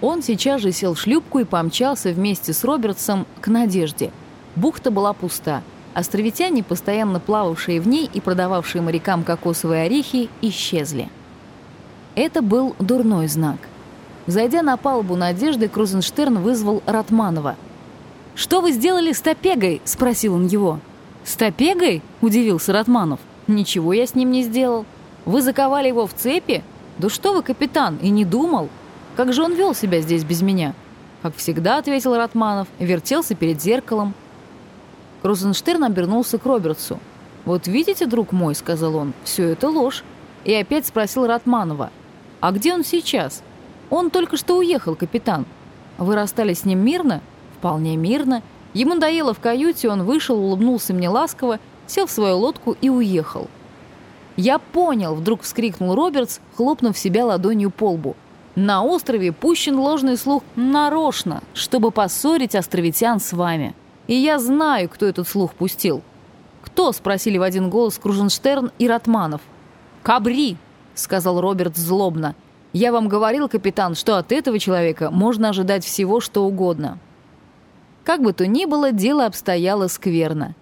Он сейчас же сел в шлюпку и помчался вместе с Робертсом к Надежде. Бухта была пуста. Островитяне, постоянно плававшие в ней и продававшие морякам кокосовые орехи, исчезли. Это был дурной знак. Зайдя на палубу Надежды, Крузенштерн вызвал Ратманова. «Что вы сделали с Топегой?» – спросил он его. «С Топегой?» – удивился Ратманов. «Ничего я с ним не сделал. Вы заковали его в цепи? Да что вы, капитан, и не думал. Как же он вел себя здесь без меня?» «Как всегда», — ответил Ратманов, вертелся перед зеркалом. Крузенштерн обернулся к Робертсу. «Вот видите, друг мой», — сказал он, — «все это ложь». И опять спросил Ратманова. «А где он сейчас?» «Он только что уехал, капитан». «Вы расстались с ним мирно?» «Вполне мирно». Ему надоело в каюте, он вышел, улыбнулся мне ласково, сел в свою лодку и уехал. «Я понял!» — вдруг вскрикнул Робертс, хлопнув себя ладонью по лбу. «На острове пущен ложный слух нарочно, чтобы поссорить островитян с вами. И я знаю, кто этот слух пустил». «Кто?» — спросили в один голос Круженштерн и Ратманов. «Кабри!» — сказал Роберт злобно. «Я вам говорил, капитан, что от этого человека можно ожидать всего, что угодно». Как бы то ни было, дело обстояло скверно.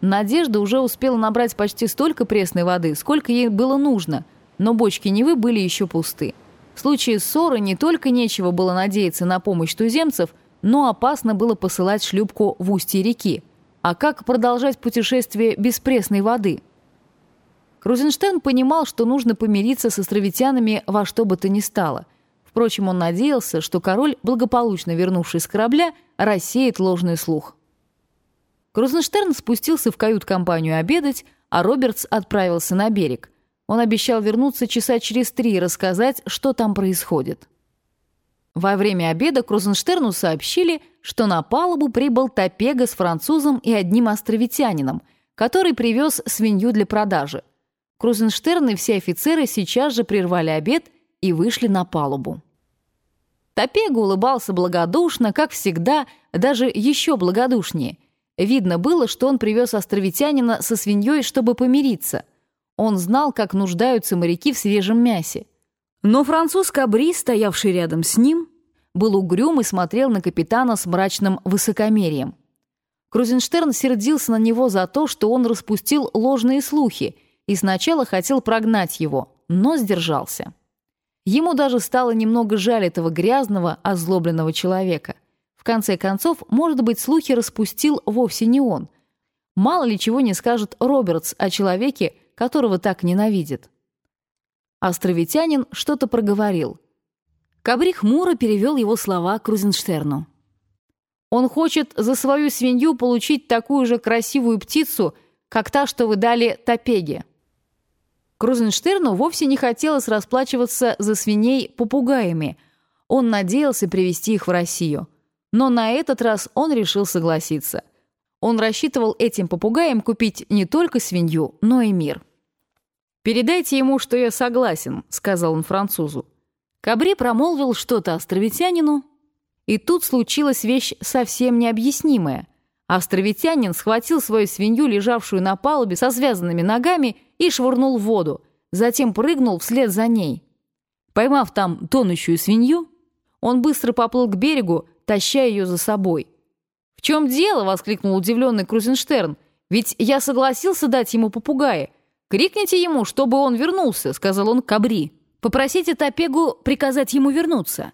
Надежда уже успела набрать почти столько пресной воды, сколько ей было нужно, но бочки Невы были еще пусты. В случае ссоры не только нечего было надеяться на помощь туземцев, но опасно было посылать шлюпку в устье реки. А как продолжать путешествие без пресной воды? Крузенштейн понимал, что нужно помириться с островитянами во что бы то ни стало. Впрочем, он надеялся, что король, благополучно вернувшись с корабля, рассеет ложный слух. Крузенштерн спустился в кают-компанию обедать, а Робертс отправился на берег. Он обещал вернуться часа через три и рассказать, что там происходит. Во время обеда Крузенштерну сообщили, что на палубу прибыл Топега с французом и одним островитянином, который привез свинью для продажи. Крузенштерн и все офицеры сейчас же прервали обед и вышли на палубу. Топега улыбался благодушно, как всегда, даже еще благодушнее – Видно было, что он привез островитянина со свиньей, чтобы помириться. Он знал, как нуждаются моряки в свежем мясе. Но француз Кабри, стоявший рядом с ним, был угрюм и смотрел на капитана с мрачным высокомерием. Крузенштерн сердился на него за то, что он распустил ложные слухи и сначала хотел прогнать его, но сдержался. Ему даже стало немного жаль этого грязного, озлобленного человека – конце концов, может быть, слухи распустил вовсе не он. Мало ли чего не скажет Робертс о человеке, которого так ненавидит. Островитянин что-то проговорил. Кабри хмуро перевел его слова Крузенштерну. «Он хочет за свою свинью получить такую же красивую птицу, как та, что вы дали Топеге». Крузенштерну вовсе не хотелось расплачиваться за свиней попугаями. Он надеялся привести их в Россию – но на этот раз он решил согласиться. Он рассчитывал этим попугаем купить не только свинью, но и мир. «Передайте ему, что я согласен», — сказал он французу. Кабри промолвил что-то островитянину, и тут случилась вещь совсем необъяснимая. Островитянин схватил свою свинью, лежавшую на палубе со связанными ногами, и швырнул в воду, затем прыгнул вслед за ней. Поймав там тонущую свинью, он быстро поплыл к берегу, таща ее за собой. «В чем дело?» — воскликнул удивленный Крузенштерн. «Ведь я согласился дать ему попугая. Крикните ему, чтобы он вернулся», — сказал он Кабри. «Попросите Топегу приказать ему вернуться».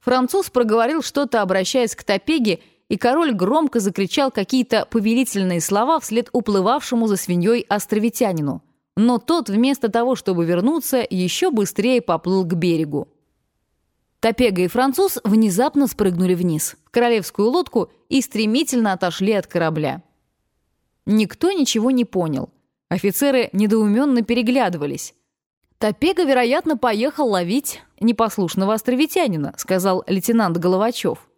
Француз проговорил что-то, обращаясь к Топеге, и король громко закричал какие-то повелительные слова вслед уплывавшему за свиньей островитянину. Но тот, вместо того, чтобы вернуться, еще быстрее поплыл к берегу. Топега и француз внезапно спрыгнули вниз, королевскую лодку и стремительно отошли от корабля. Никто ничего не понял. Офицеры недоуменно переглядывались. «Топега, вероятно, поехал ловить непослушного островитянина», сказал лейтенант Головачев.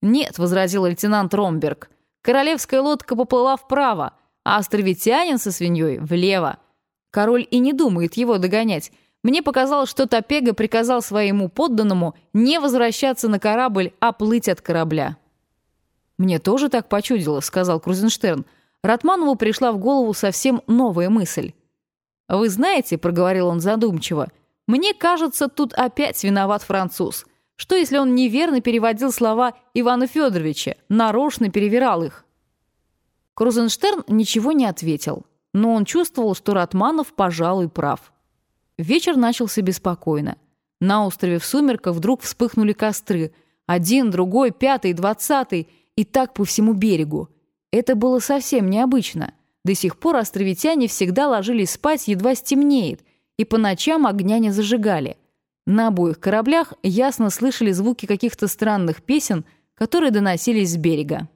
«Нет», — возразил лейтенант Ромберг, «королевская лодка поплыла вправо, а островитянин со свиньей влево. Король и не думает его догонять, мне показалось, что Топега приказал своему подданному не возвращаться на корабль, а плыть от корабля. «Мне тоже так почудилось», — сказал Крузенштерн. Ратманову пришла в голову совсем новая мысль. «Вы знаете», — проговорил он задумчиво, — «мне кажется, тут опять виноват француз. Что, если он неверно переводил слова Ивана Федоровича, нарочно перевирал их? Крузенштерн ничего не ответил, но он чувствовал, что Ратманов, пожалуй, прав. Вечер начался беспокойно. На острове в сумерках вдруг вспыхнули костры. Один, другой, пятый, двадцатый. И так по всему берегу. Это было совсем необычно. До сих пор островитяне всегда ложились спать, едва стемнеет, и по ночам огня не зажигали. На обоих кораблях ясно слышали звуки каких-то странных песен, которые доносились с берега.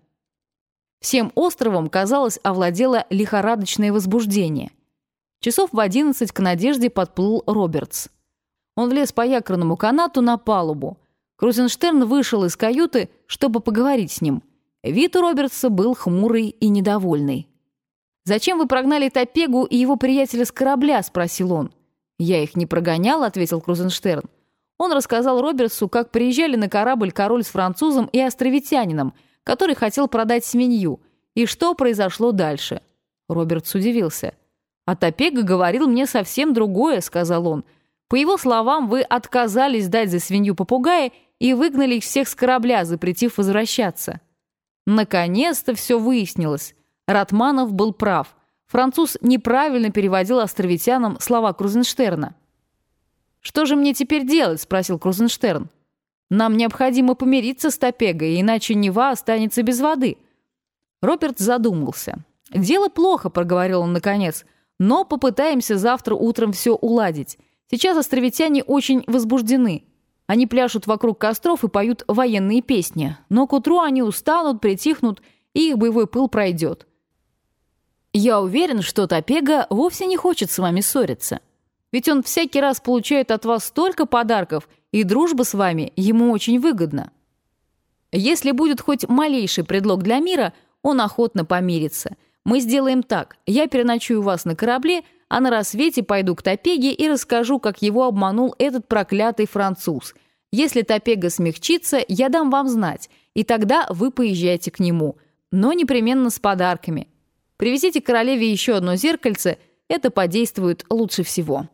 Всем островом, казалось, овладело лихорадочное возбуждение. Часов в одиннадцать к Надежде подплыл Робертс. Он влез по якорному канату на палубу. Крузенштерн вышел из каюты, чтобы поговорить с ним. Вид у Робертса был хмурый и недовольный. «Зачем вы прогнали Топегу и его приятеля с корабля?» — спросил он. «Я их не прогонял», — ответил Крузенштерн. Он рассказал Робертсу, как приезжали на корабль король с французом и островитянином, который хотел продать свинью, и что произошло дальше. Робертс удивился. «А Топега говорил мне совсем другое», — сказал он. «По его словам, вы отказались дать за свинью попугая и выгнали их всех с корабля, запретив возвращаться». Наконец-то все выяснилось. Ратманов был прав. Француз неправильно переводил островитянам слова Крузенштерна. «Что же мне теперь делать?» — спросил Крузенштерн. «Нам необходимо помириться с Топегой, иначе Нева останется без воды». Роберт задумался. «Дело плохо», — проговорил он наконец, «но попытаемся завтра утром все уладить. Сейчас островитяне очень возбуждены. Они пляшут вокруг костров и поют военные песни, но к утру они устанут, притихнут, и их боевой пыл пройдет. Я уверен, что Топега вовсе не хочет с вами ссориться. Ведь он всякий раз получает от вас столько подарков, и дружба с вами ему очень выгодна. Если будет хоть малейший предлог для мира, он охотно помирится. Мы сделаем так. Я переночую вас на корабле, а на рассвете пойду к Топеге и расскажу, как его обманул этот проклятый француз. Если Топега смягчится, я дам вам знать, и тогда вы поезжайте к нему. Но непременно с подарками. Привезите королеве еще одно зеркальце, это подействует лучше всего.